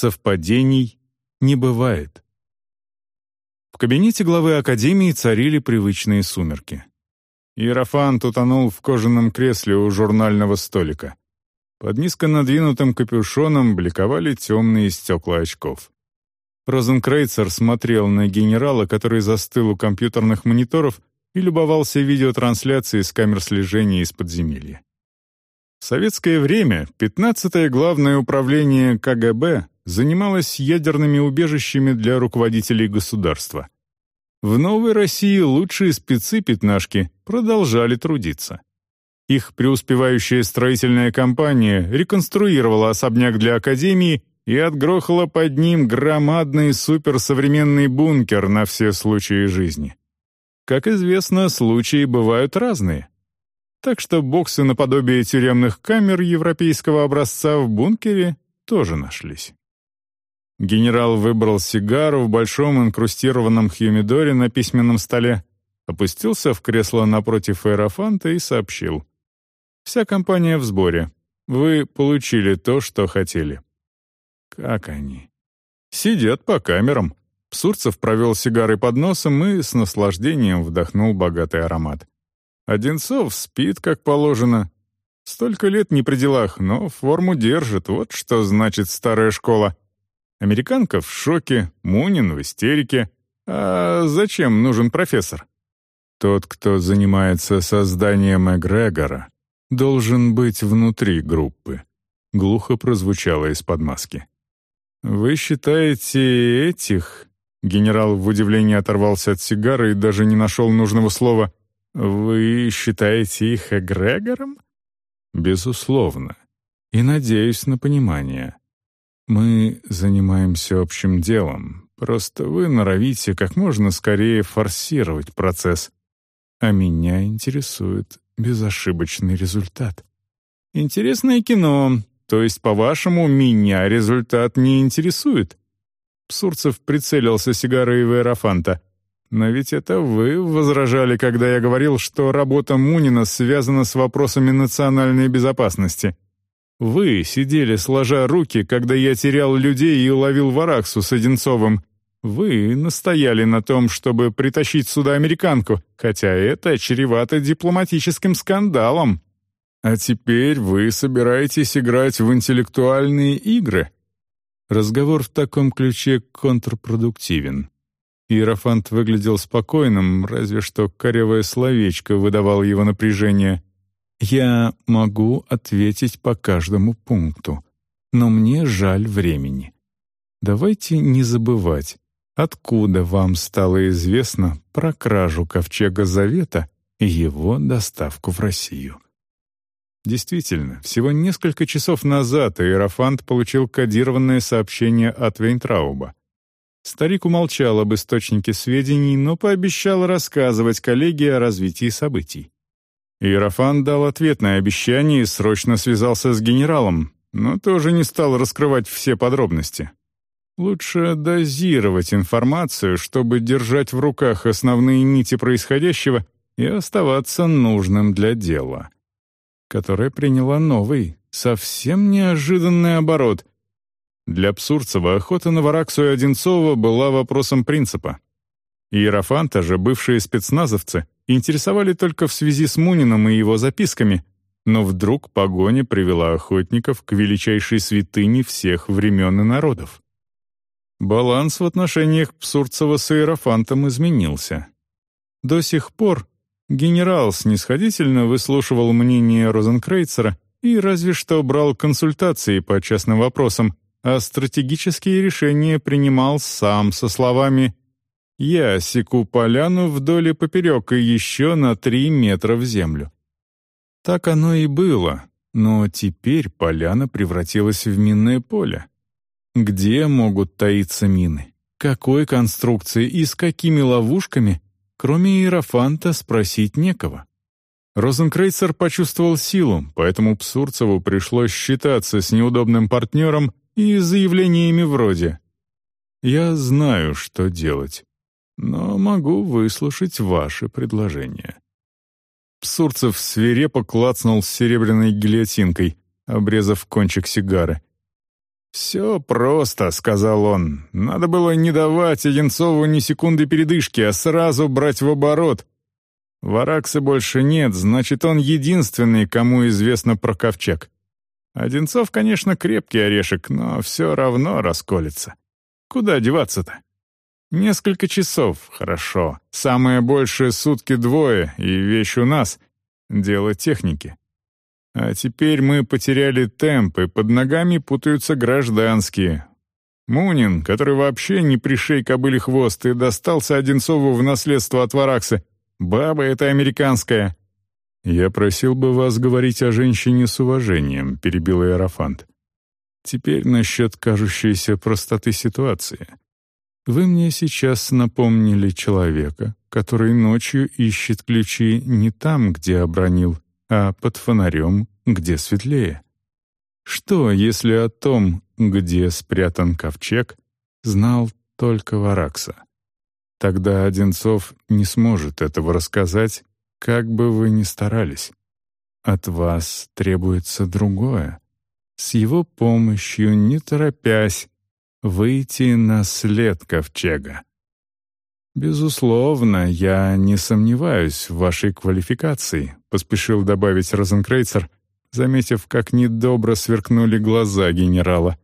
Совпадений не бывает. В кабинете главы Академии царили привычные сумерки. Иерофант утонул в кожаном кресле у журнального столика. Под низко надвинутым капюшоном бликовали темные стекла очков. Розенкрейцер смотрел на генерала, который застыл у компьютерных мониторов и любовался видеотрансляцией с камер слежения из подземелья. В советское время 15-е Главное управление КГБ занималось ядерными убежищами для руководителей государства. В Новой России лучшие спецы-пятнашки продолжали трудиться. Их преуспевающая строительная компания реконструировала особняк для Академии и отгрохала под ним громадный суперсовременный бункер на все случаи жизни. Как известно, случаи бывают разные. Так что боксы наподобие тюремных камер европейского образца в бункере тоже нашлись. Генерал выбрал сигару в большом инкрустированном хьюмидоре на письменном столе, опустился в кресло напротив аэрофанта и сообщил. Вся компания в сборе. Вы получили то, что хотели». «Как они?» «Сидят по камерам». Псурцев провел сигарой под носом и с наслаждением вдохнул богатый аромат. Одинцов спит, как положено. Столько лет не при делах, но форму держит, вот что значит старая школа. Американка в шоке, Мунин в истерике. А зачем нужен профессор? Тот, кто занимается созданием эгрегора, должен быть внутри группы», — глухо прозвучало из-под маски. «Вы считаете этих...» Генерал в удивлении оторвался от сигары и даже не нашел нужного слова. «Вы считаете их эгрегором?» «Безусловно. И надеюсь на понимание. Мы занимаемся общим делом. Просто вы норовите как можно скорее форсировать процесс. А меня интересует безошибочный результат. Интересное кино, то есть, по-вашему, меня результат не интересует? Псурцев прицелился сигарой в аэрофанта. Но ведь это вы возражали, когда я говорил, что работа Мунина связана с вопросами национальной безопасности. Вы сидели сложа руки, когда я терял людей и ловил Вараксу с Одинцовым, вы настояли на том, чтобы притащить сюда американку, хотя это чревато дипломатическим скандалом. А теперь вы собираетесь играть в интеллектуальные игры. Разговор в таком ключе контрпродуктивен. Иерофант выглядел спокойным, разве что корявое словечко выдавало его напряжение. «Я могу ответить по каждому пункту, но мне жаль времени. Давайте не забывать, Откуда вам стало известно про кражу Ковчега Завета и его доставку в Россию? Действительно, всего несколько часов назад Иерофант получил кодированное сообщение от Вейнтрауба. Старик умолчал об источнике сведений, но пообещал рассказывать коллеге о развитии событий. Иерофант дал ответное обещание и срочно связался с генералом, но тоже не стал раскрывать все подробности. Лучше дозировать информацию, чтобы держать в руках основные нити происходящего и оставаться нужным для дела. Которое приняло новый, совсем неожиданный оборот. Для Псурцева охота на Вараксу и Одинцова была вопросом принципа. Иерофанта же бывшие спецназовцы интересовали только в связи с Муниным и его записками, но вдруг погоня привела охотников к величайшей святыне всех времен и народов. Баланс в отношениях Псурцева с Иерофантом изменился. До сих пор генерал снисходительно выслушивал мнение Розенкрейцера и разве что брал консультации по частным вопросам, а стратегические решения принимал сам со словами «Я секу поляну вдоль и поперек и еще на три метра в землю». Так оно и было, но теперь поляна превратилась в минное поле. Где могут таиться мины? Какой конструкции и с какими ловушками? Кроме Иерофанта спросить некого. Розенкрейцер почувствовал силу, поэтому Псурцеву пришлось считаться с неудобным партнером и заявлениями вроде «Я знаю, что делать, но могу выслушать ваши предложения». Псурцев свирепо клацнул серебряной гильотинкой, обрезав кончик сигары. «Все просто», — сказал он. «Надо было не давать Одинцову ни секунды передышки, а сразу брать в оборот. Варакса больше нет, значит, он единственный, кому известно про ковчег. Одинцов, конечно, крепкий орешек, но все равно расколется. Куда деваться-то? Несколько часов, хорошо. Самое большее сутки двое, и вещь у нас. Дело техники. А теперь мы потеряли темп, и под ногами путаются гражданские. Мунин, который вообще не пришей кобыли хвост и достался Одинцову в наследство от Варакса, баба эта американская. «Я просил бы вас говорить о женщине с уважением», — перебил Иерофант. «Теперь насчет кажущейся простоты ситуации. Вы мне сейчас напомнили человека, который ночью ищет ключи не там, где обронил, а под фонарем, где светлее. Что, если о том, где спрятан ковчег, знал только Варакса? Тогда Одинцов не сможет этого рассказать, как бы вы ни старались. От вас требуется другое. С его помощью, не торопясь, выйти на след ковчега. «Безусловно, я не сомневаюсь в вашей квалификации», — поспешил добавить Розенкрейцер, заметив, как недобро сверкнули глаза генерала.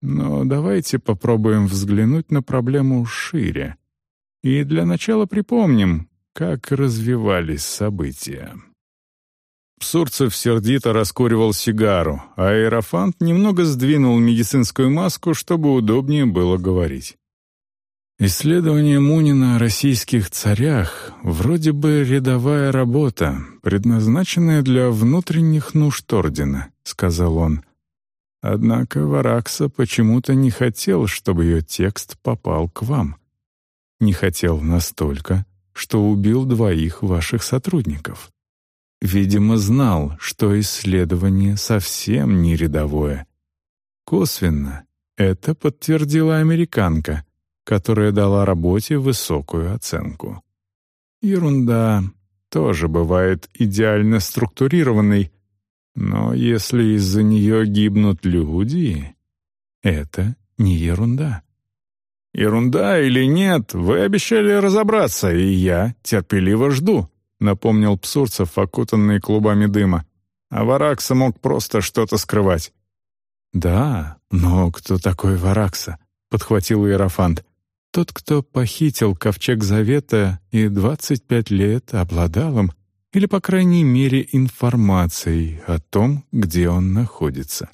«Но давайте попробуем взглянуть на проблему шире. И для начала припомним, как развивались события». Псурцев сердито раскуривал сигару, а Аэрофант немного сдвинул медицинскую маску, чтобы удобнее было говорить. Исследование Мунина о российских царях вроде бы рядовая работа, предназначенная для внутренних нужд ордена, сказал он. Однако Варакса почему-то не хотел, чтобы ее текст попал к вам. Не хотел настолько, что убил двоих ваших сотрудников. Видимо, знал, что исследование совсем не рядовое. Косвенно это подтвердила американка, которая дала работе высокую оценку. Ерунда тоже бывает идеально структурированной, но если из-за нее гибнут люди, это не ерунда. «Ерунда или нет, вы обещали разобраться, и я терпеливо жду», напомнил Псурцев, окутанный клубами дыма. А Варакса мог просто что-то скрывать. «Да, но кто такой Варакса?» — подхватил Иерофант. «Тот, кто похитил ковчег Завета и двадцать пять лет обладал им, или, по крайней мере, информацией о том, где он находится.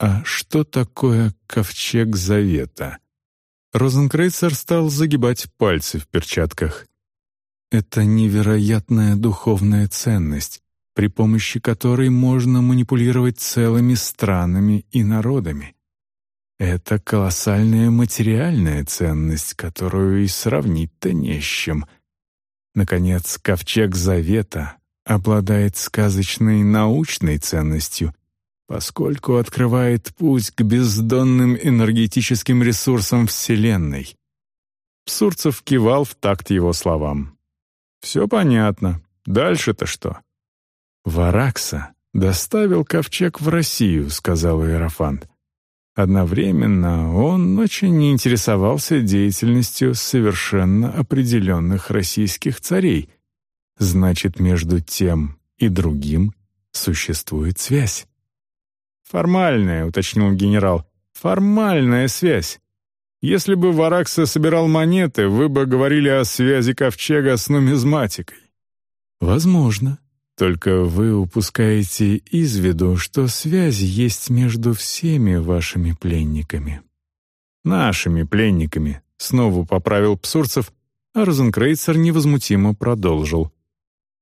А что такое ковчег Завета?» Розенкрейцер стал загибать пальцы в перчатках. Это невероятная духовная ценность, при помощи которой можно манипулировать целыми странами и народами. Это колоссальная материальная ценность, которую и сравнить-то не с чем. Наконец, ковчег Завета обладает сказочной научной ценностью, поскольку открывает путь к бездонным энергетическим ресурсам Вселенной. Псурцев кивал в такт его словам. Все понятно. Дальше-то что? Варакса доставил ковчег в Россию, сказал Иерофант. Одновременно он очень не интересовался деятельностью совершенно определенных российских царей. Значит, между тем и другим существует связь. «Формальная», — уточнил генерал, — «формальная связь. Если бы Варакса собирал монеты, вы бы говорили о связи ковчега с нумизматикой. Возможно. Только вы упускаете из виду, что связь есть между всеми вашими пленниками. Нашими пленниками, снова поправил Псурцев, а Розенкрейцер невозмутимо продолжил.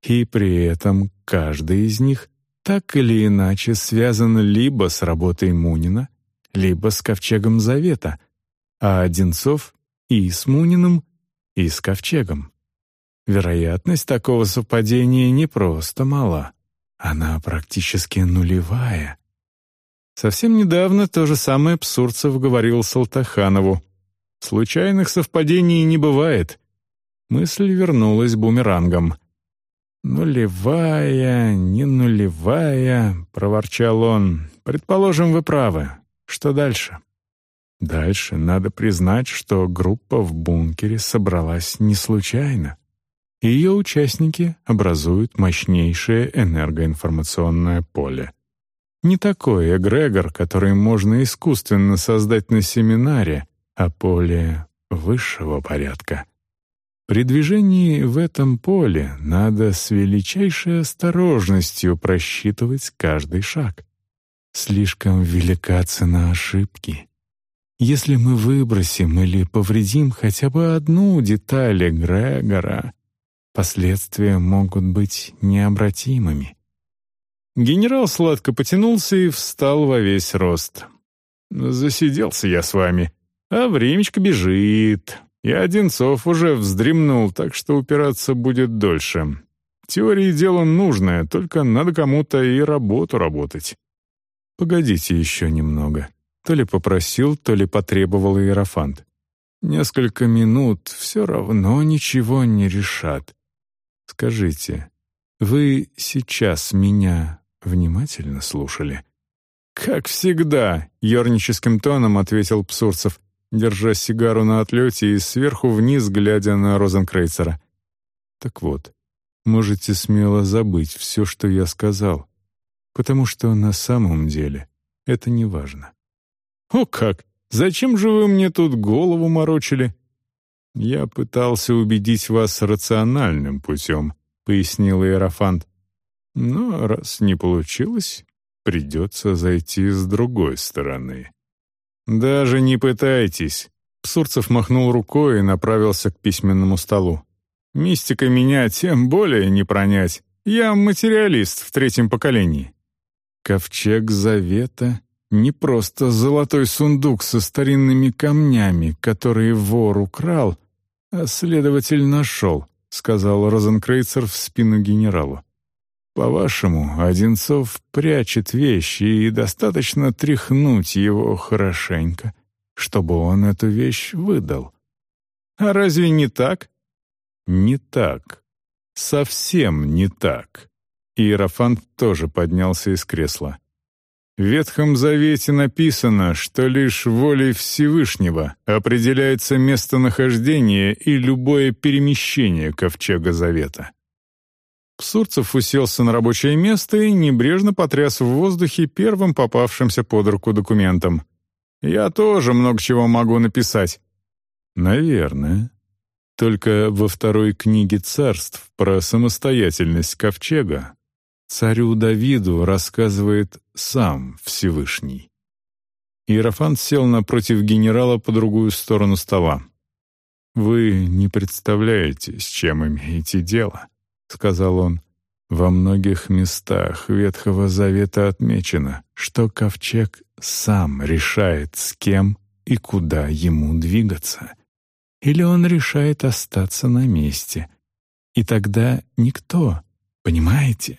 И при этом каждый из них так или иначе связан либо с работой Мунина, либо с Ковчегом Завета — а Одинцов и с Муниным, и с Ковчегом. Вероятность такого совпадения не просто мала, она практически нулевая. Совсем недавно то же самое Псурцев говорил Салтаханову. «Случайных совпадений не бывает». Мысль вернулась бумерангом. «Нулевая, не нулевая», — проворчал он. «Предположим, вы правы. Что дальше? Дальше надо признать, что группа в бункере собралась не случайно. Ее участники образуют мощнейшее энергоинформационное поле. Не такой эгрегор, который можно искусственно создать на семинаре, а поле высшего порядка. При движении в этом поле надо с величайшей осторожностью просчитывать каждый шаг. Слишком велика цена ошибки. Если мы выбросим или повредим хотя бы одну деталь эгрегора, последствия могут быть необратимыми. Генерал сладко потянулся и встал во весь рост. «Засиделся я с вами, а времечко бежит. И Одинцов уже вздремнул, так что упираться будет дольше. Теории дело нужное, только надо кому-то и работу работать». «Погодите еще немного», — то ли попросил, то ли потребовал Иерофант. «Несколько минут все равно ничего не решат. Скажите, вы сейчас меня внимательно слушали. «Как всегда», — ерническим тоном ответил Псурцев, держа сигару на отлете и сверху вниз глядя на Розенкрейцера. «Так вот, можете смело забыть все, что я сказал, потому что на самом деле это не важно». «О как! Зачем же вы мне тут голову морочили?» «Я пытался убедить вас рациональным путем», — пояснил Иерофант. Но раз не получилось, придется зайти с другой стороны. «Даже не пытайтесь!» Псурцев махнул рукой и направился к письменному столу. «Мистика меня тем более не пронять. Я материалист в третьем поколении». Ковчег Завета — не просто золотой сундук со старинными камнями, которые вор украл, а следователь нашел, — сказал Розенкрейцер в спину генералу. По-вашему, Одинцов прячет вещи, и достаточно тряхнуть его хорошенько, чтобы он эту вещь выдал. А разве не так? Не так. Совсем не так. Иерофант тоже поднялся из кресла. В Ветхом Завете написано, что лишь волей Всевышнего определяется местонахождение и любое перемещение Ковчега Завета. Псурцев уселся на рабочее место и небрежно потряс в воздухе первым попавшимся под руку документом. «Я тоже много чего могу написать». «Наверное. Только во второй книге царств про самостоятельность ковчега царю Давиду рассказывает сам Всевышний». Иерофант сел напротив генерала по другую сторону стола. «Вы не представляете, с чем имеете дело». — сказал он. «Во многих местах Ветхого Завета отмечено, что ковчег сам решает, с кем и куда ему двигаться. Или он решает остаться на месте. И тогда никто, понимаете?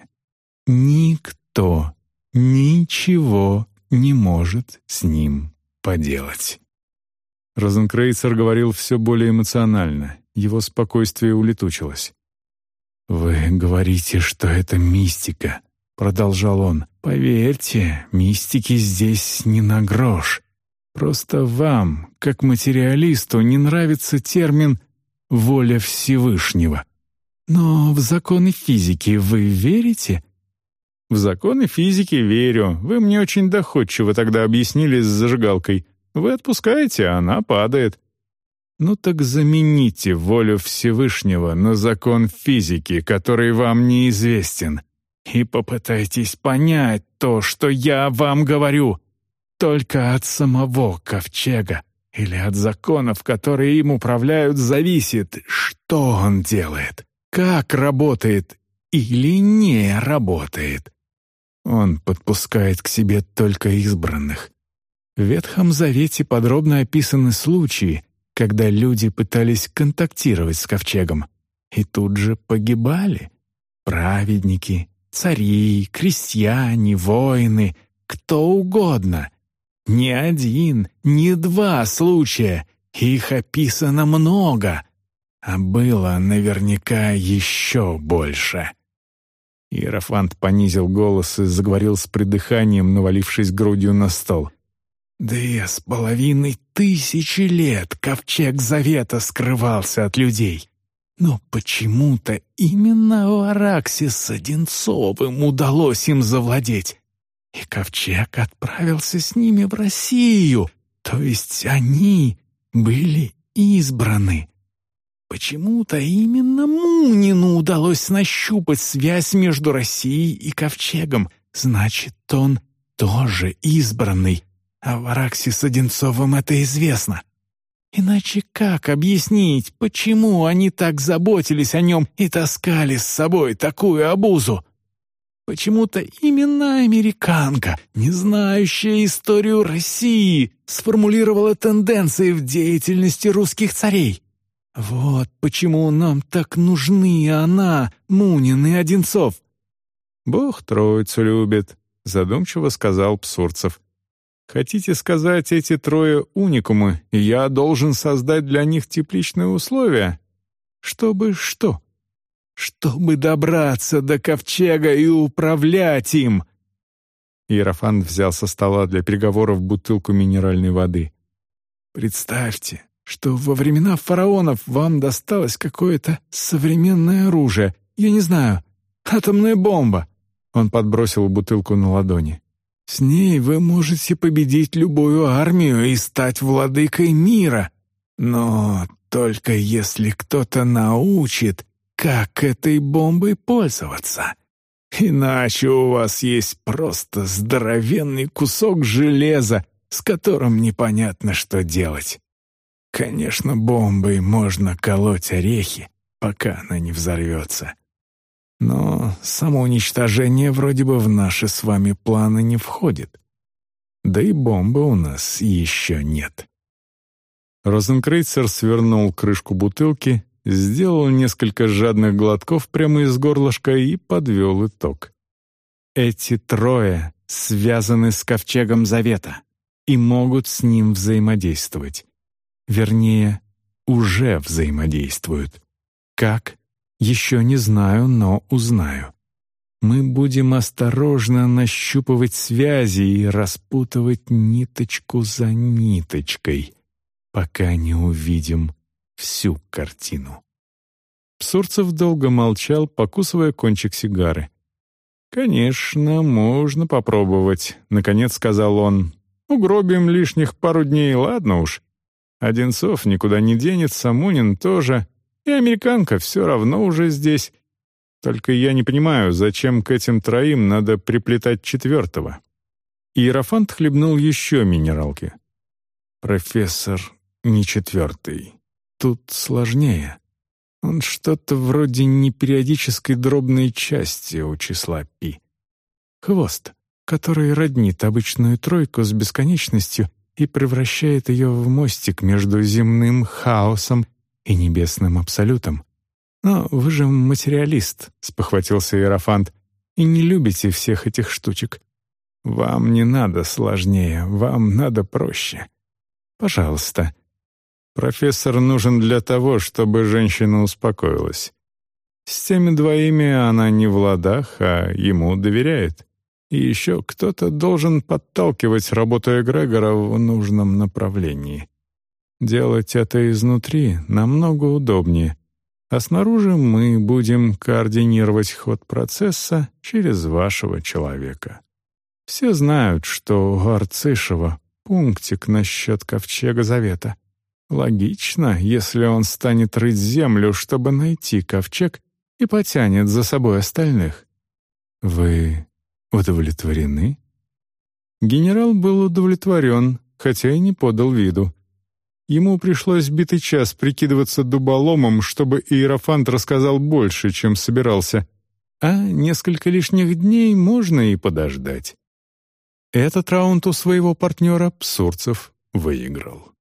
Никто ничего не может с ним поделать». Розенкрейцер говорил все более эмоционально, его спокойствие улетучилось. «Вы говорите, что это мистика», — продолжал он. «Поверьте, мистики здесь не на грош. Просто вам, как материалисту, не нравится термин «воля Всевышнего». Но в законы физики вы верите?» «В законы физики верю. Вы мне очень доходчиво тогда объяснили с зажигалкой. Вы отпускаете, а она падает. Ну так замените волю Всевышнего на закон физики, который вам неизвестен, и попытайтесь понять то, что я вам говорю. Только от самого ковчега или от законов, которые им управляют, зависит, что он делает, как работает или не работает. Он подпускает к себе только избранных. В Ветхом Завете подробно описаны случаи, когда люди пытались контактировать с ковчегом, и тут же погибали. Праведники, цари, крестьяне, воины, кто угодно. Ни один, ни два случая, их описано много, а было наверняка еще больше. Иерофант понизил голос и заговорил с придыханием, навалившись грудью на стол. Две с половиной тысячи лет ковчег Завета скрывался от людей. Но почему-то именно у Аракси с Одинцовым удалось им завладеть. И ковчег отправился с ними в Россию, то есть они были избраны. Почему-то именно Мунину удалось нащупать связь между Россией и Ковчегом. Значит, он тоже избранный, а в Араксе с Одинцовым это известно. Иначе как объяснить, почему они так заботились о нем и таскали с собой такую обузу? Почему-то именно американка, не знающая историю России, сформулировала тенденции в деятельности русских царей. Вот почему нам так нужны она, Мунин и Одинцов. «Бог троицу любит», — задумчиво сказал Псурцев. «Хотите сказать, эти трое уникумы, и я должен создать для них тепличные условия? Чтобы что?» «Чтобы добраться до ковчега и управлять им!» Иерофант взял со стола для переговоров бутылку минеральной воды. «Представьте, что во времена фараонов вам досталось какое-то современное оружие, я не знаю, атомная бомба». Он подбросил бутылку на ладони. «С ней вы можете победить любую армию и стать владыкой мира. Но только если кто-то научит, как этой бомбой пользоваться. Иначе у вас есть просто здоровенный кусок железа, с которым непонятно, что делать. Конечно, бомбой можно колоть орехи, пока она не взорвется. Но самоуничтожение вроде бы в наши с вами планы не входит. Да и бомбы у нас еще нет. Розенкрейцер свернул крышку бутылки, сделал несколько жадных глотков прямо из горлышка и подвел итог. Эти трое связаны с Ковчегом Завета и могут с ним взаимодействовать. Вернее, уже взаимодействуют. Как? Еще не знаю, но узнаю. Мы будем осторожно нащупывать связи и распутывать ниточку за ниточкой, пока не увидим всю картину. Псурцев долго молчал, покусывая кончик сигары. «Конечно, можно попробовать», — наконец сказал он. «Угробим лишних пару дней, ладно уж. Одинцов никуда не денется, Мунин тоже, и американка все равно уже здесь. Только я не понимаю, зачем к этим троим надо приплетать четвертого». Иерофант хлебнул еще минералки. «Профессор не четвертый. Тут сложнее. Он что-то вроде непериодической дробной части у числа пи. Хвост, который роднит обычную тройку с бесконечностью и превращает ее в мостик между земным хаосом и небесным абсолютом. «Но вы же материалист», — спохватился Иерофант, «и не любите всех этих штучек. Вам не надо сложнее, вам надо проще. Пожалуйста». Профессор нужен для того, чтобы женщина успокоилась. С теми двоими она не в ладах, а ему доверяет. И еще кто-то должен подталкивать работу эгрегора в нужном направлении. Делать это изнутри намного удобнее, а снаружи мы будем координировать ход процесса через вашего человека. Все знают, что у Арцишева пунктик насчет Ковчега Завета. Логично, если он станет рыть землю, чтобы найти Ковчег и потянет за собой остальных. Вы «Удовлетворены?» Генерал был удовлетворен, хотя и не подал виду. Ему пришлось битый час прикидываться дуболомом, чтобы Иерофант рассказал больше, чем собирался, а несколько лишних дней можно и подождать. Этот раунд у своего партнера Псурцев выиграл.